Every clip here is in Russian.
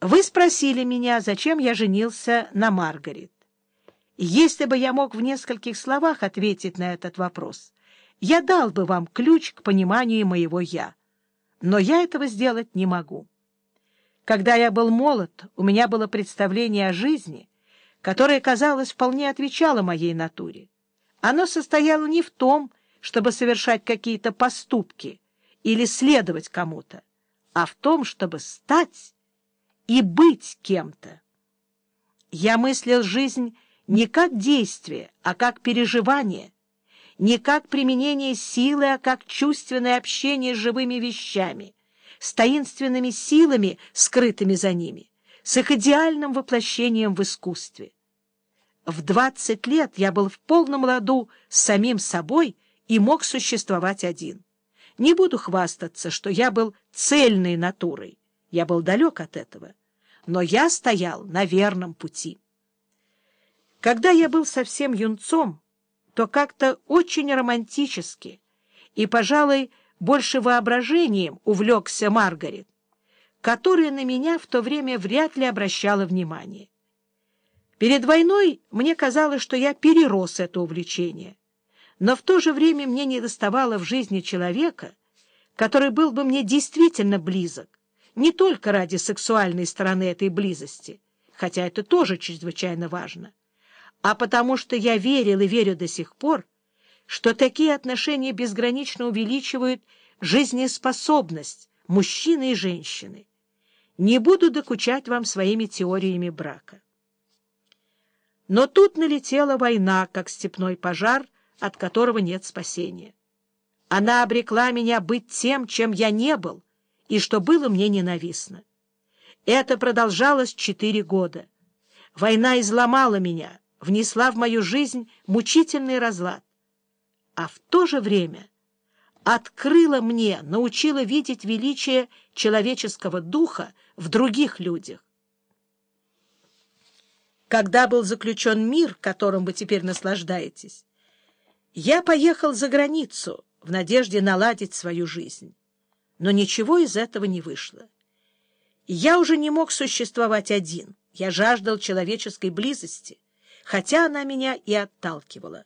Вы спросили меня, зачем я женился на Маргарет. Если бы я мог в нескольких словах ответить на этот вопрос, я дал бы вам ключ к пониманию моего «я». Но я этого сделать не могу. Когда я был молод, у меня было представление о жизни, которое, казалось, вполне отвечало моей натуре. Оно состояло не в том, чтобы совершать какие-то поступки или следовать кому-то, а в том, чтобы стать и быть кем-то. Я мыслил жизнь не как действие, а как переживание, не как применение силы, а как чувственное общение с живыми вещами, с таинственными силами, скрытыми за ними, с их идеальным воплощением в искусстве. В двадцать лет я был в полном ладу с самим собой и мог существовать один. Не буду хвастаться, что я был цельной натурой. Я был далек от этого. Но я стоял на верном пути. Когда я был совсем юнцом, то как-то очень романтически и, пожалуй, больше воображением увлекся Маргарет, которая на меня в то время вряд ли обращала внимание. Перед войной мне казалось, что я перерос это увлечение, но в то же время мне недоставало в жизни человека, который был бы мне действительно близок, не только ради сексуальной стороны этой близости, хотя это тоже чрезвычайно важно, а потому что я верил и верю до сих пор, что такие отношения безгранично увеличивают жизнеспособность мужчины и женщины. Не буду докучать вам своими теориями брака. Но тут налетела война, как степной пожар, от которого нет спасения. Она обрекла меня быть тем, чем я не был, и что было мне ненавистно. Это продолжалось четыре года. Война изломала меня, внесла в мою жизнь мучительный разлад а в то же время открыла мне, научила видеть величие человеческого духа в других людях. Когда был заключен мир, которым вы теперь наслаждаетесь, я поехал за границу в надежде наладить свою жизнь. Но ничего из этого не вышло. Я уже не мог существовать один. Я жаждал человеческой близости, хотя она меня и отталкивала.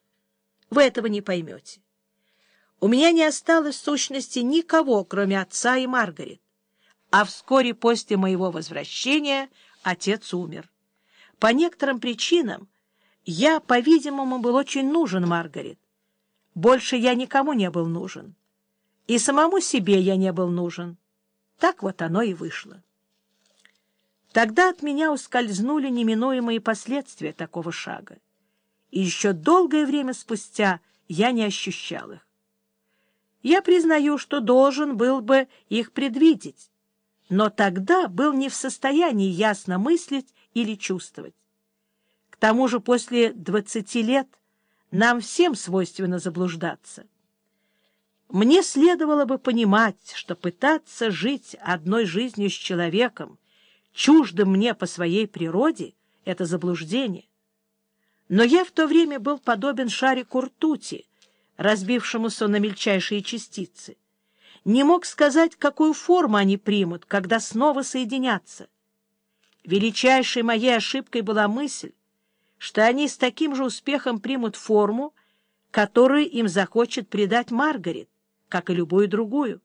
Вы этого не поймете. У меня не осталось в сущности никого, кроме отца и Маргарет. А вскоре после моего возвращения отец умер. По некоторым причинам я, по-видимому, был очень нужен Маргарет. Больше я никому не был нужен. И самому себе я не был нужен. Так вот оно и вышло. Тогда от меня ускользнули неминуемые последствия такого шага и еще долгое время спустя я не ощущал их. Я признаю, что должен был бы их предвидеть, но тогда был не в состоянии ясно мыслить или чувствовать. К тому же после двадцати лет нам всем свойственно заблуждаться. Мне следовало бы понимать, что пытаться жить одной жизнью с человеком, чуждым мне по своей природе, — это заблуждение. Но я в то время был подобен шарику ртути, разбившемуся на мельчайшие частицы. Не мог сказать, какую форму они примут, когда снова соединятся. Величайшей моей ошибкой была мысль, что они с таким же успехом примут форму, которую им захочет придать Маргарет, как и любую другую.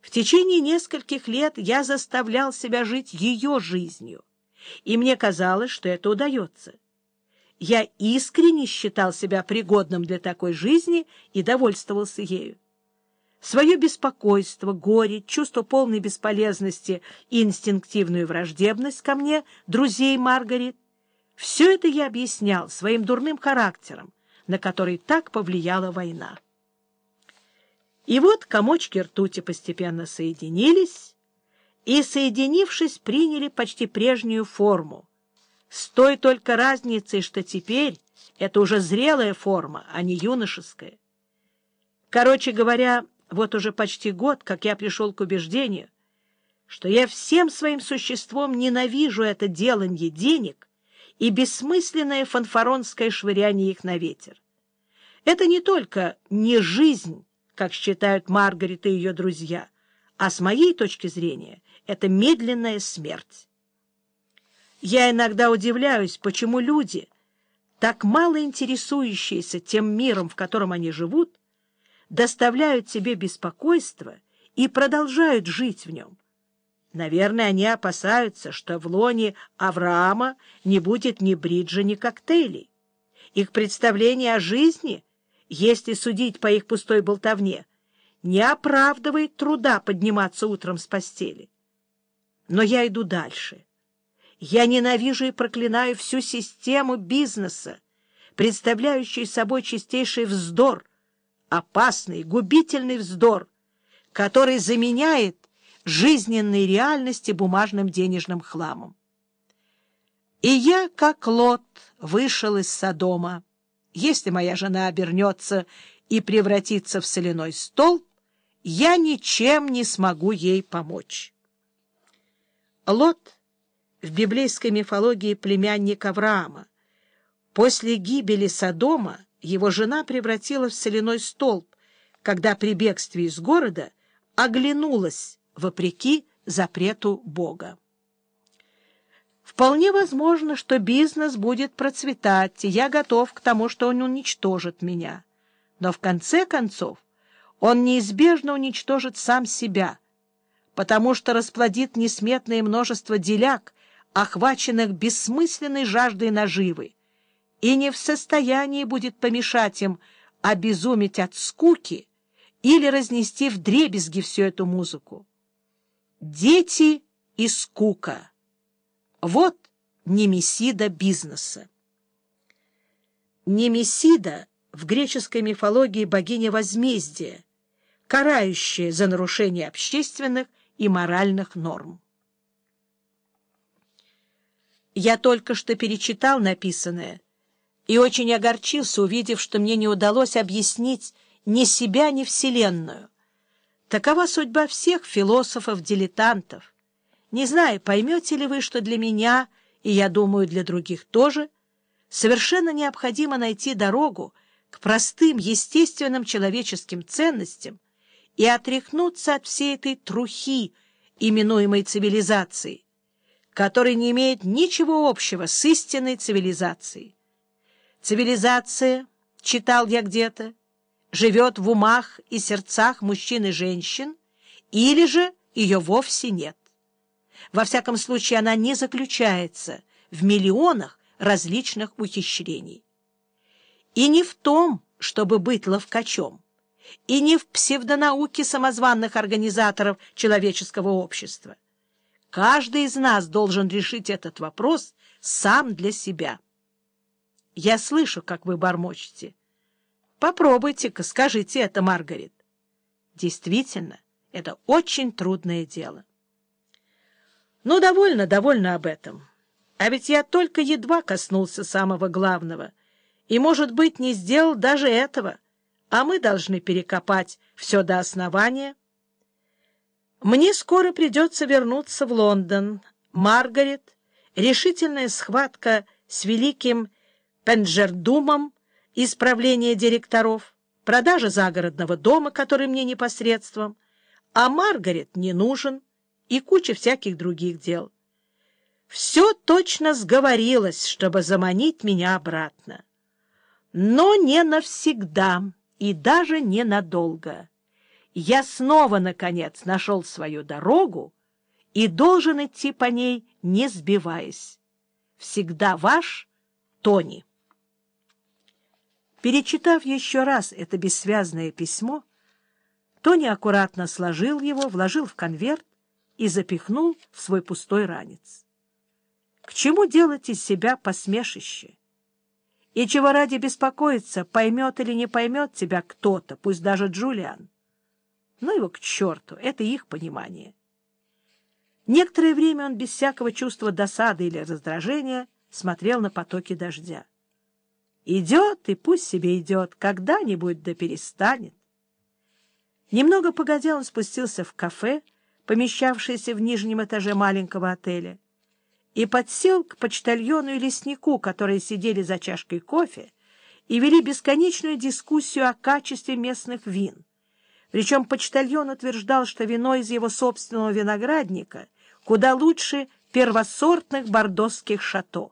В течение нескольких лет я заставлял себя жить ее жизнью, и мне казалось, что это удается я искренне считал себя пригодным для такой жизни и довольствовался ею. Свое беспокойство, горе, чувство полной бесполезности и инстинктивную враждебность ко мне, друзей Маргарет, все это я объяснял своим дурным характером, на который так повлияла война. И вот комочки ртути постепенно соединились, и, соединившись, приняли почти прежнюю форму, с той только разницей, что теперь это уже зрелая форма, а не юношеская. Короче говоря, вот уже почти год, как я пришел к убеждению, что я всем своим существом ненавижу это деланье денег и бессмысленное фанфаронское швыряние их на ветер. Это не только не жизнь, как считают Маргарет и ее друзья, а с моей точки зрения это медленная смерть. Я иногда удивляюсь, почему люди, так мало интересующиеся тем миром, в котором они живут, доставляют себе беспокойство и продолжают жить в нем. Наверное, они опасаются, что в лоне Авраама не будет ни бриджа, ни коктейлей. Их представление о жизни, если судить по их пустой болтовне, не оправдывает труда подниматься утром с постели. Но я иду дальше. Я ненавижу и проклинаю всю систему бизнеса, представляющую собой чистейший вздор, опасный, губительный вздор, который заменяет жизненные реальности бумажным денежным хламом. И я, как Лот, вышел из Содома. Если моя жена обернется и превратится в соляной столб, я ничем не смогу ей помочь. Лот в библейской мифологии племянник Авраама. После гибели Содома его жена превратилась в соляной столб, когда при бегстве из города оглянулась вопреки запрету Бога. Вполне возможно, что бизнес будет процветать, и я готов к тому, что он уничтожит меня. Но в конце концов он неизбежно уничтожит сам себя, потому что расплодит несметное множество деляк, охваченных бессмысленной жаждой наживы, и не в состоянии будет помешать им обезуметь от скуки или разнести в дребезги всю эту музыку. Дети и скука. Вот Немесида бизнеса. Немесида в греческой мифологии богиня возмездия, карающая за нарушение общественных и моральных норм. Я только что перечитал написанное и очень огорчился, увидев, что мне не удалось объяснить ни себя, ни Вселенную. Такова судьба всех философов-дилетантов. Не знаю, поймете ли вы, что для меня, и, я думаю, для других тоже, совершенно необходимо найти дорогу к простым, естественным человеческим ценностям и отряхнуться от всей этой трухи, именуемой цивилизацией, который не имеет ничего общего с истинной цивилизацией. Цивилизация, читал я где-то, живет в умах и сердцах мужчин и женщин, или же ее вовсе нет. Во всяком случае, она не заключается в миллионах различных ухищрений. И не в том, чтобы быть ловкачом, и не в псевдонауке самозванных организаторов человеческого общества. Каждый из нас должен решить этот вопрос сам для себя. Я слышу, как вы бормочете. Попробуйте-ка, скажите это, Маргарет. Действительно, это очень трудное дело. Ну, довольно, довольно об этом. А ведь я только едва коснулся самого главного и, может быть, не сделал даже этого, а мы должны перекопать все до основания. Мне скоро придется вернуться в Лондон. Маргарет, решительная схватка с великим Пенджердумом, исправление директоров, продажа загородного дома, который мне непосредством, а Маргарет не нужен, и куча всяких других дел. Все точно сговорилось, чтобы заманить меня обратно. Но не навсегда и даже не надолго я снова, наконец, нашел свою дорогу и должен идти по ней, не сбиваясь. Всегда ваш Тони. Перечитав еще раз это бессвязное письмо, Тони аккуратно сложил его, вложил в конверт и запихнул в свой пустой ранец. К чему делать из себя посмешище? И чего ради беспокоиться, поймет или не поймет тебя кто-то, пусть даже Джулиан? Ну его к черту, это их понимание. Некоторое время он без всякого чувства досады или раздражения смотрел на потоки дождя. Идет, и пусть себе идет, когда-нибудь да перестанет. Немного погодя он спустился в кафе, помещавшееся в нижнем этаже маленького отеля, и подсел к почтальону и леснику, которые сидели за чашкой кофе и вели бесконечную дискуссию о качестве местных вин. Причем почтальон утверждал, что вино из его собственного виноградника куда лучше, первосортных бордосских шато.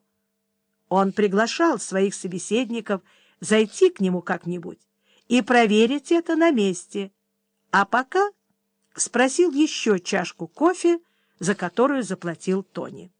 Он приглашал своих собеседников зайти к нему как-нибудь и проверить это на месте, а пока спросил еще чашку кофе, за которую заплатил Тони.